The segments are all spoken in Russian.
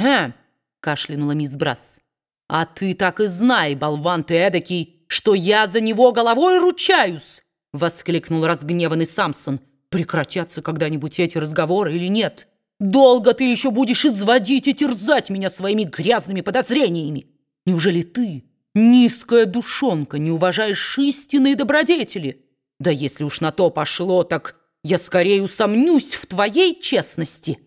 «Ага», — кашлянула мисс Брас. «А ты так и знай, болван ты эдакий, что я за него головой ручаюсь!» — воскликнул разгневанный Самсон. «Прекратятся когда-нибудь эти разговоры или нет? Долго ты еще будешь изводить и терзать меня своими грязными подозрениями? Неужели ты, низкая душонка, не уважаешь истинные добродетели? Да если уж на то пошло, так я скорее усомнюсь в твоей честности».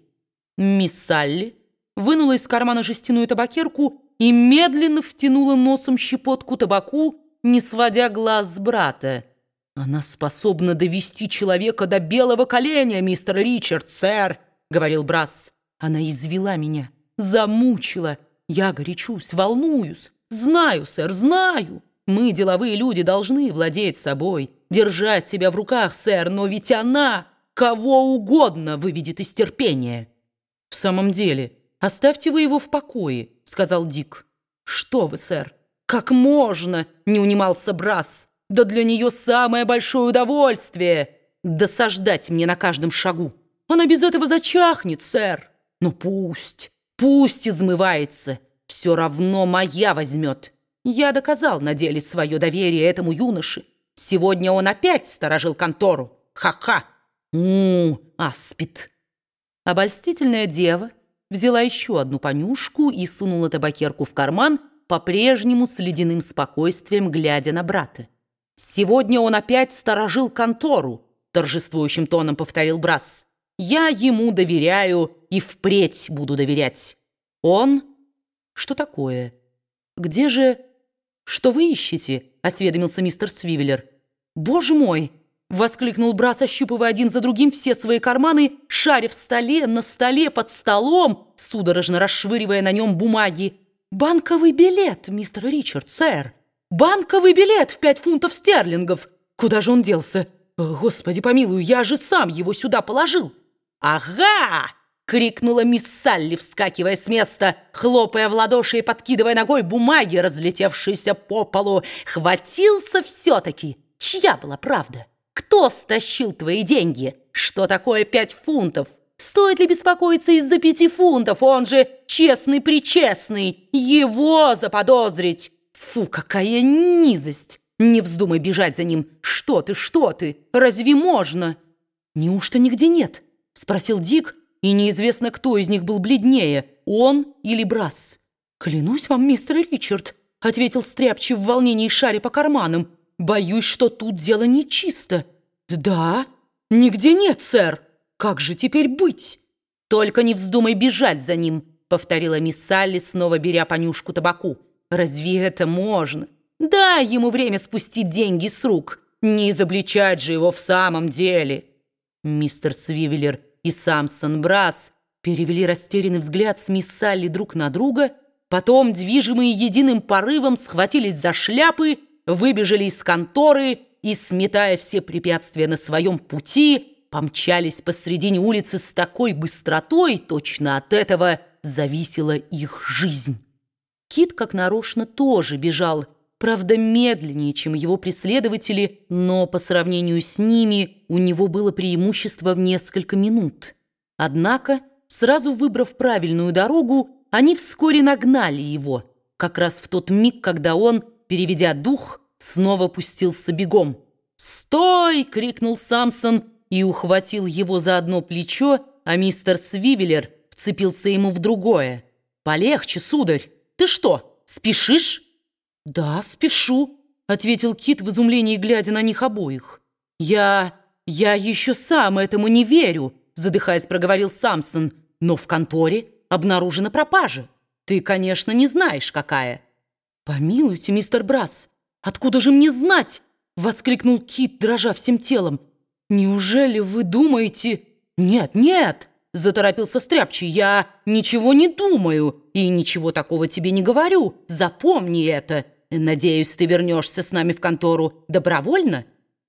Мисс Салли вынула из кармана жестяную табакерку и медленно втянула носом щепотку табаку, не сводя глаз с брата. «Она способна довести человека до белого коленя, мистер Ричард, сэр», — говорил Брас. «Она извела меня, замучила. Я горячусь, волнуюсь. Знаю, сэр, знаю. Мы, деловые люди, должны владеть собой, держать себя в руках, сэр, но ведь она кого угодно выведет из терпения». «В самом деле...» «Оставьте вы его в покое», — сказал Дик. «Что вы, сэр? Как можно?» — не унимался Брас. «Да для нее самое большое удовольствие — досаждать мне на каждом шагу. Она без этого зачахнет, сэр. Ну пусть, пусть измывается. Все равно моя возьмет. Я доказал на деле свое доверие этому юноше. Сегодня он опять сторожил контору. Ха-ха! У, аспид!» Обольстительная дева — взяла еще одну понюшку и сунула табакерку в карман, по-прежнему с ледяным спокойствием глядя на брата. «Сегодня он опять сторожил контору», — торжествующим тоном повторил Брас. «Я ему доверяю и впредь буду доверять. Он...» «Что такое? Где же...» «Что вы ищете?» — осведомился мистер Свивеллер. «Боже мой!» Воскликнул Брас, ощупывая один за другим все свои карманы, шаря в столе, на столе, под столом, судорожно расшвыривая на нем бумаги. «Банковый билет, мистер Ричард, сэр! Банковый билет в пять фунтов стерлингов! Куда же он делся? Господи помилуй, я же сам его сюда положил!» «Ага!» — крикнула мисс Салли, вскакивая с места, хлопая в ладоши и подкидывая ногой бумаги, разлетевшиеся по полу. «Хватился все-таки! Чья была правда?» Кто стащил твои деньги? Что такое пять фунтов? Стоит ли беспокоиться из-за пяти фунтов? Он же честный-причестный. Его заподозрить. Фу, какая низость. Не вздумай бежать за ним. Что ты, что ты? Разве можно? Неужто нигде нет? Спросил Дик, и неизвестно, кто из них был бледнее, он или Брас. «Клянусь вам, мистер Ричард», — ответил Стряпчий в волнении шаря по карманам, Боюсь, что тут дело нечисто. Да, нигде нет, сэр. Как же теперь быть? Только не вздумай бежать за ним, повторила мисс Салли, снова беря понюшку табаку. Разве это можно? Дай ему время спустить деньги с рук. Не изобличать же его в самом деле. Мистер Свивеллер и Самсон Брас перевели растерянный взгляд с мисс Салли друг на друга, потом, движимые единым порывом, схватились за шляпы выбежали из конторы и, сметая все препятствия на своем пути, помчались посредине улицы с такой быстротой, точно от этого зависела их жизнь. Кит, как нарочно, тоже бежал, правда, медленнее, чем его преследователи, но по сравнению с ними у него было преимущество в несколько минут. Однако, сразу выбрав правильную дорогу, они вскоре нагнали его, как раз в тот миг, когда он переведя дух, снова пустился бегом. «Стой!» — крикнул Самсон и ухватил его за одно плечо, а мистер Свивеллер вцепился ему в другое. «Полегче, сударь! Ты что, спешишь?» «Да, спешу», — ответил Кит в изумлении, глядя на них обоих. «Я... я еще сам этому не верю», — задыхаясь, проговорил Самсон. «Но в конторе обнаружена пропажа. Ты, конечно, не знаешь, какая». «Помилуйте, мистер Брас, откуда же мне знать?» — воскликнул Кит, дрожа всем телом. «Неужели вы думаете...» «Нет, нет!» — заторопился Стряпчий. «Я ничего не думаю и ничего такого тебе не говорю. Запомни это. Надеюсь, ты вернешься с нами в контору добровольно?»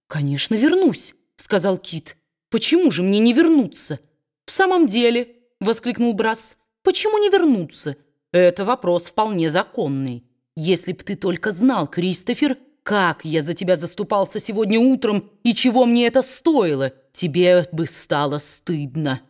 «Конечно, вернусь», — сказал Кит. «Почему же мне не вернуться?» «В самом деле», — воскликнул Брас, — «почему не вернуться? Это вопрос вполне законный». Если б ты только знал, Кристофер, как я за тебя заступался сегодня утром и чего мне это стоило, тебе бы стало стыдно».